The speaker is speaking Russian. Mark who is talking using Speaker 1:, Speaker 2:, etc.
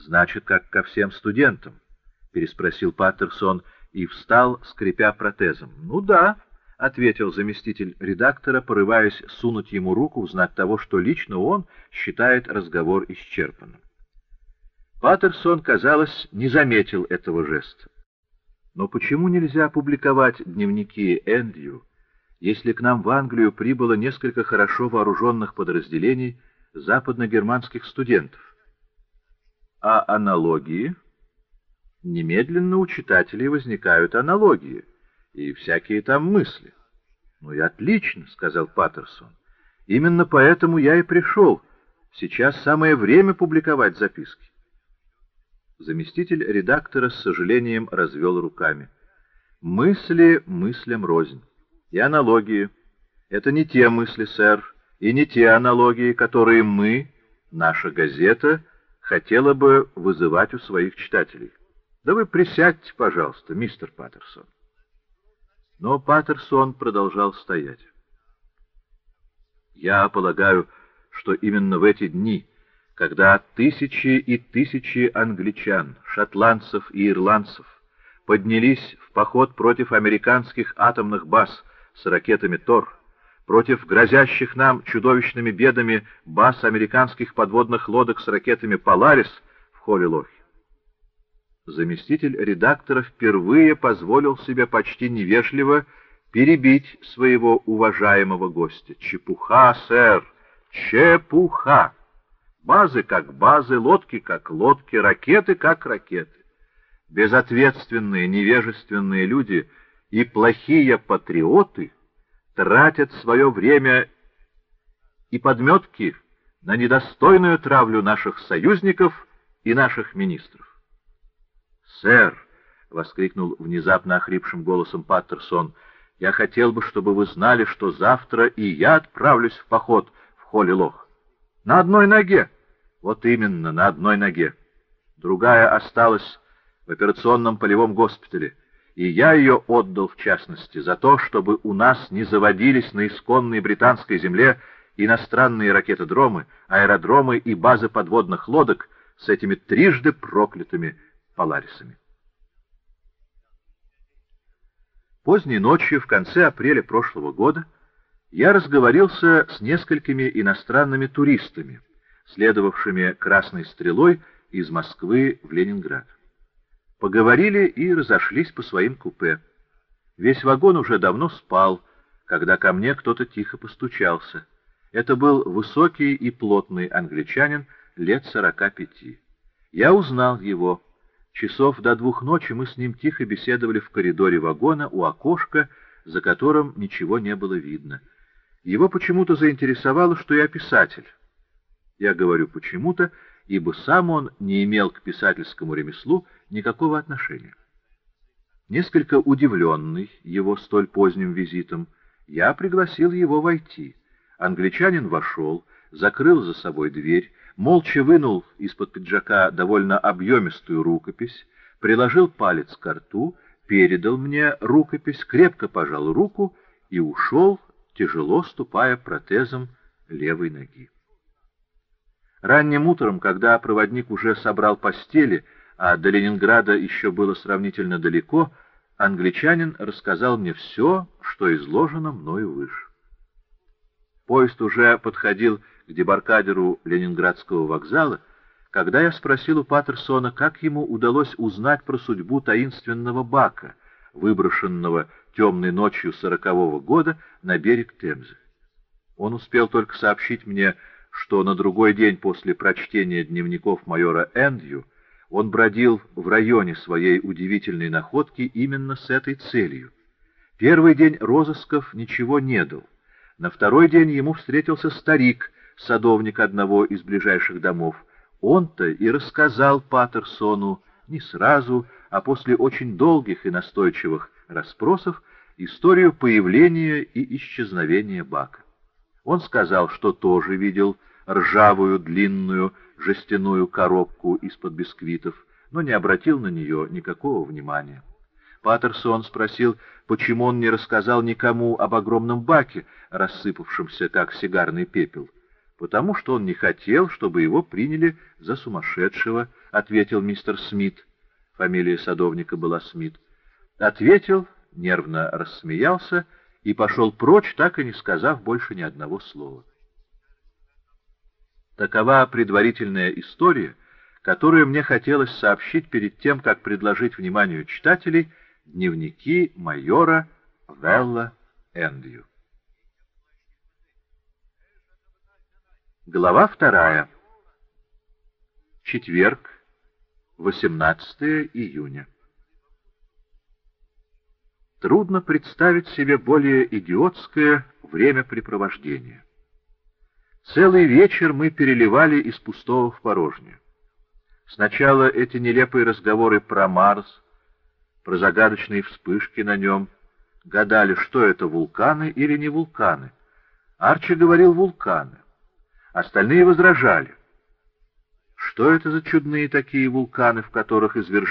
Speaker 1: Значит, как ко всем студентам, — переспросил Паттерсон и встал, скрипя протезом. — Ну да, — ответил заместитель редактора, порываясь сунуть ему руку в знак того, что лично он считает разговор исчерпанным. Паттерсон, казалось, не заметил этого жеста. Но почему нельзя публиковать дневники Эндрю, если к нам в Англию прибыло несколько хорошо вооруженных подразделений западно-германских студентов? А аналогии? Немедленно у читателей возникают аналогии и всякие там мысли. «Ну и отлично», — сказал Паттерсон. «Именно поэтому я и пришел. Сейчас самое время публиковать записки». Заместитель редактора с сожалением развел руками. «Мысли мыслям рознь. И аналогии. Это не те мысли, сэр, и не те аналогии, которые мы, наша газета, хотела бы вызывать у своих читателей. Да вы присядьте, пожалуйста, мистер Паттерсон. Но Паттерсон продолжал стоять. Я полагаю, что именно в эти дни, когда тысячи и тысячи англичан, шотландцев и ирландцев поднялись в поход против американских атомных баз с ракетами «Тор», против грозящих нам чудовищными бедами баз американских подводных лодок с ракетами «Поларис» в Холлилохе. Заместитель редактора впервые позволил себе почти невежливо перебить своего уважаемого гостя. «Чепуха, сэр! Чепуха! Базы как базы, лодки как лодки, ракеты как ракеты. Безответственные, невежественные люди и плохие патриоты — тратят свое время и подметки на недостойную травлю наших союзников и наших министров. «Сэр!» — воскликнул внезапно охрипшим голосом Паттерсон. «Я хотел бы, чтобы вы знали, что завтра и я отправлюсь в поход в Холли-Лох. На одной ноге!» «Вот именно, на одной ноге. Другая осталась в операционном полевом госпитале и я ее отдал в частности за то, чтобы у нас не заводились на исконной британской земле иностранные ракетодромы, аэродромы и базы подводных лодок с этими трижды проклятыми поларисами. Поздней ночью, в конце апреля прошлого года, я разговорился с несколькими иностранными туристами, следовавшими красной стрелой из Москвы в Ленинград. Поговорили и разошлись по своим купе. Весь вагон уже давно спал, когда ко мне кто-то тихо постучался. Это был высокий и плотный англичанин лет сорока пяти. Я узнал его. Часов до двух ночи мы с ним тихо беседовали в коридоре вагона у окошка, за которым ничего не было видно. Его почему-то заинтересовало, что я писатель. Я говорю «почему-то», ибо сам он не имел к писательскому ремеслу никакого отношения. Несколько удивленный его столь поздним визитом, я пригласил его войти. Англичанин вошел, закрыл за собой дверь, молча вынул из-под пиджака довольно объемистую рукопись, приложил палец к рту, передал мне рукопись, крепко пожал руку и ушел, тяжело ступая протезом левой ноги. Ранним утром, когда проводник уже собрал постели, а до Ленинграда еще было сравнительно далеко, англичанин рассказал мне все, что изложено мною выше. Поезд уже подходил к дебаркадеру Ленинградского вокзала, когда я спросил у Паттерсона, как ему удалось узнать про судьбу таинственного бака, выброшенного темной ночью сорокового года на берег Темзы. Он успел только сообщить мне, что на другой день после прочтения дневников майора Эндью он бродил в районе своей удивительной находки именно с этой целью. Первый день розысков ничего не дал. На второй день ему встретился старик, садовник одного из ближайших домов. Он-то и рассказал Паттерсону не сразу, а после очень долгих и настойчивых расспросов историю появления и исчезновения Бака. Он сказал, что тоже видел ржавую длинную жестяную коробку из-под бисквитов, но не обратил на нее никакого внимания. Паттерсон спросил, почему он не рассказал никому об огромном баке, рассыпавшемся как сигарный пепел. Потому что он не хотел, чтобы его приняли за сумасшедшего, ответил мистер Смит. Фамилия садовника была Смит. Ответил, нервно рассмеялся и пошел прочь, так и не сказав больше ни одного слова. Такова предварительная история, которую мне хотелось сообщить перед тем, как предложить вниманию читателей дневники майора Велла Эндью. Глава вторая. Четверг, 18 июня. Трудно представить себе более идиотское времяпрепровождение. Целый вечер мы переливали из пустого в порожнее. Сначала эти нелепые разговоры про Марс, про загадочные вспышки на нем, гадали, что это, вулканы или не вулканы. Арчи говорил «вулканы». Остальные возражали. Что это за чудные такие вулканы, в которых извержение